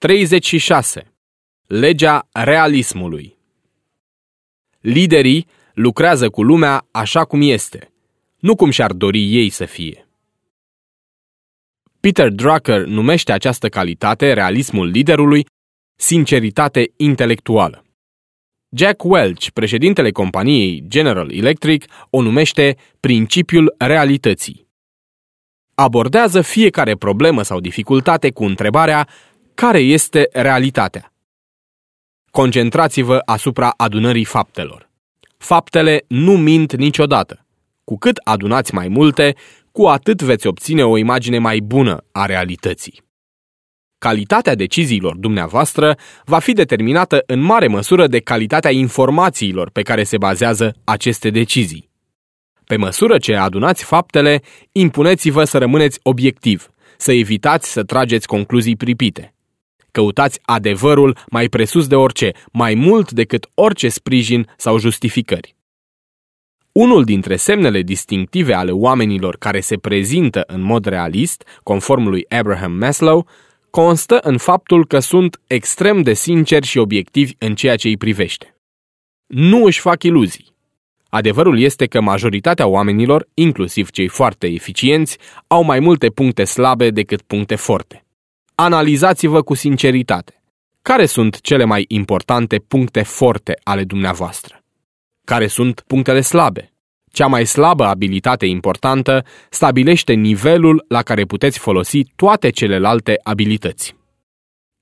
36. Legea realismului Liderii lucrează cu lumea așa cum este, nu cum și-ar dori ei să fie. Peter Drucker numește această calitate, realismul liderului, sinceritate intelectuală. Jack Welch, președintele companiei General Electric, o numește principiul realității. Abordează fiecare problemă sau dificultate cu întrebarea care este realitatea. Concentrați-vă asupra adunării faptelor. Faptele nu mint niciodată. Cu cât adunați mai multe, cu atât veți obține o imagine mai bună a realității. Calitatea deciziilor dumneavoastră va fi determinată în mare măsură de calitatea informațiilor pe care se bazează aceste decizii. Pe măsură ce adunați faptele, impuneți-vă să rămâneți obiectiv, să evitați să trageți concluzii pripite. Căutați adevărul mai presus de orice, mai mult decât orice sprijin sau justificări. Unul dintre semnele distinctive ale oamenilor care se prezintă în mod realist, conform lui Abraham Maslow, constă în faptul că sunt extrem de sinceri și obiectivi în ceea ce îi privește. Nu își fac iluzii. Adevărul este că majoritatea oamenilor, inclusiv cei foarte eficienți, au mai multe puncte slabe decât puncte forte. Analizați-vă cu sinceritate. Care sunt cele mai importante puncte forte ale dumneavoastră? Care sunt punctele slabe? Cea mai slabă abilitate importantă stabilește nivelul la care puteți folosi toate celelalte abilități.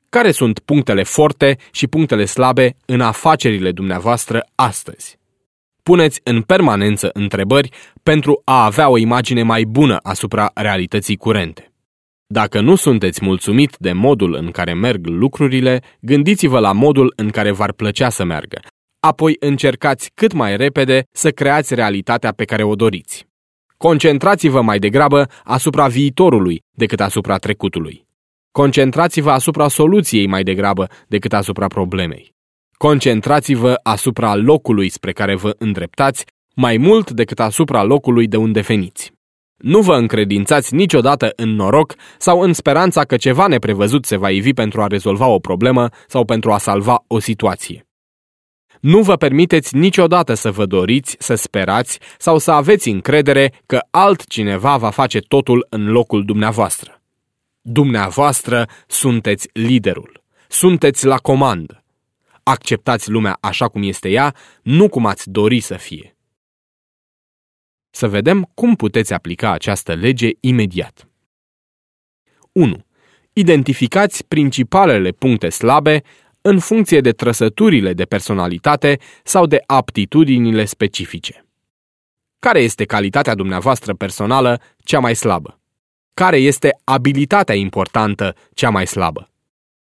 Care sunt punctele forte și punctele slabe în afacerile dumneavoastră astăzi? Puneți în permanență întrebări pentru a avea o imagine mai bună asupra realității curente. Dacă nu sunteți mulțumit de modul în care merg lucrurile, gândiți-vă la modul în care v-ar plăcea să meargă apoi încercați cât mai repede să creați realitatea pe care o doriți. Concentrați-vă mai degrabă asupra viitorului decât asupra trecutului. Concentrați-vă asupra soluției mai degrabă decât asupra problemei. Concentrați-vă asupra locului spre care vă îndreptați mai mult decât asupra locului de unde veniți. Nu vă încredințați niciodată în noroc sau în speranța că ceva neprevăzut se va ivi pentru a rezolva o problemă sau pentru a salva o situație. Nu vă permiteți niciodată să vă doriți, să sperați sau să aveți încredere că altcineva va face totul în locul dumneavoastră. Dumneavoastră sunteți liderul. Sunteți la comandă. Acceptați lumea așa cum este ea, nu cum ați dori să fie. Să vedem cum puteți aplica această lege imediat. 1. Identificați principalele puncte slabe în funcție de trăsăturile de personalitate sau de aptitudinile specifice. Care este calitatea dumneavoastră personală cea mai slabă? Care este abilitatea importantă cea mai slabă?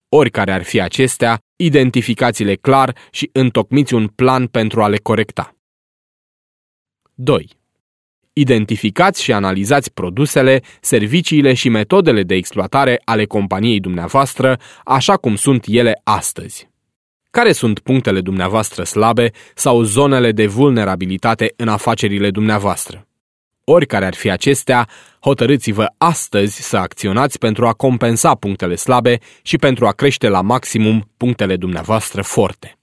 Oricare ar fi acestea, identificați-le clar și întocmiți un plan pentru a le corecta. 2. Identificați și analizați produsele, serviciile și metodele de exploatare ale companiei dumneavoastră, așa cum sunt ele astăzi. Care sunt punctele dumneavoastră slabe sau zonele de vulnerabilitate în afacerile dumneavoastră? Oricare ar fi acestea, hotărâți-vă astăzi să acționați pentru a compensa punctele slabe și pentru a crește la maximum punctele dumneavoastră forte.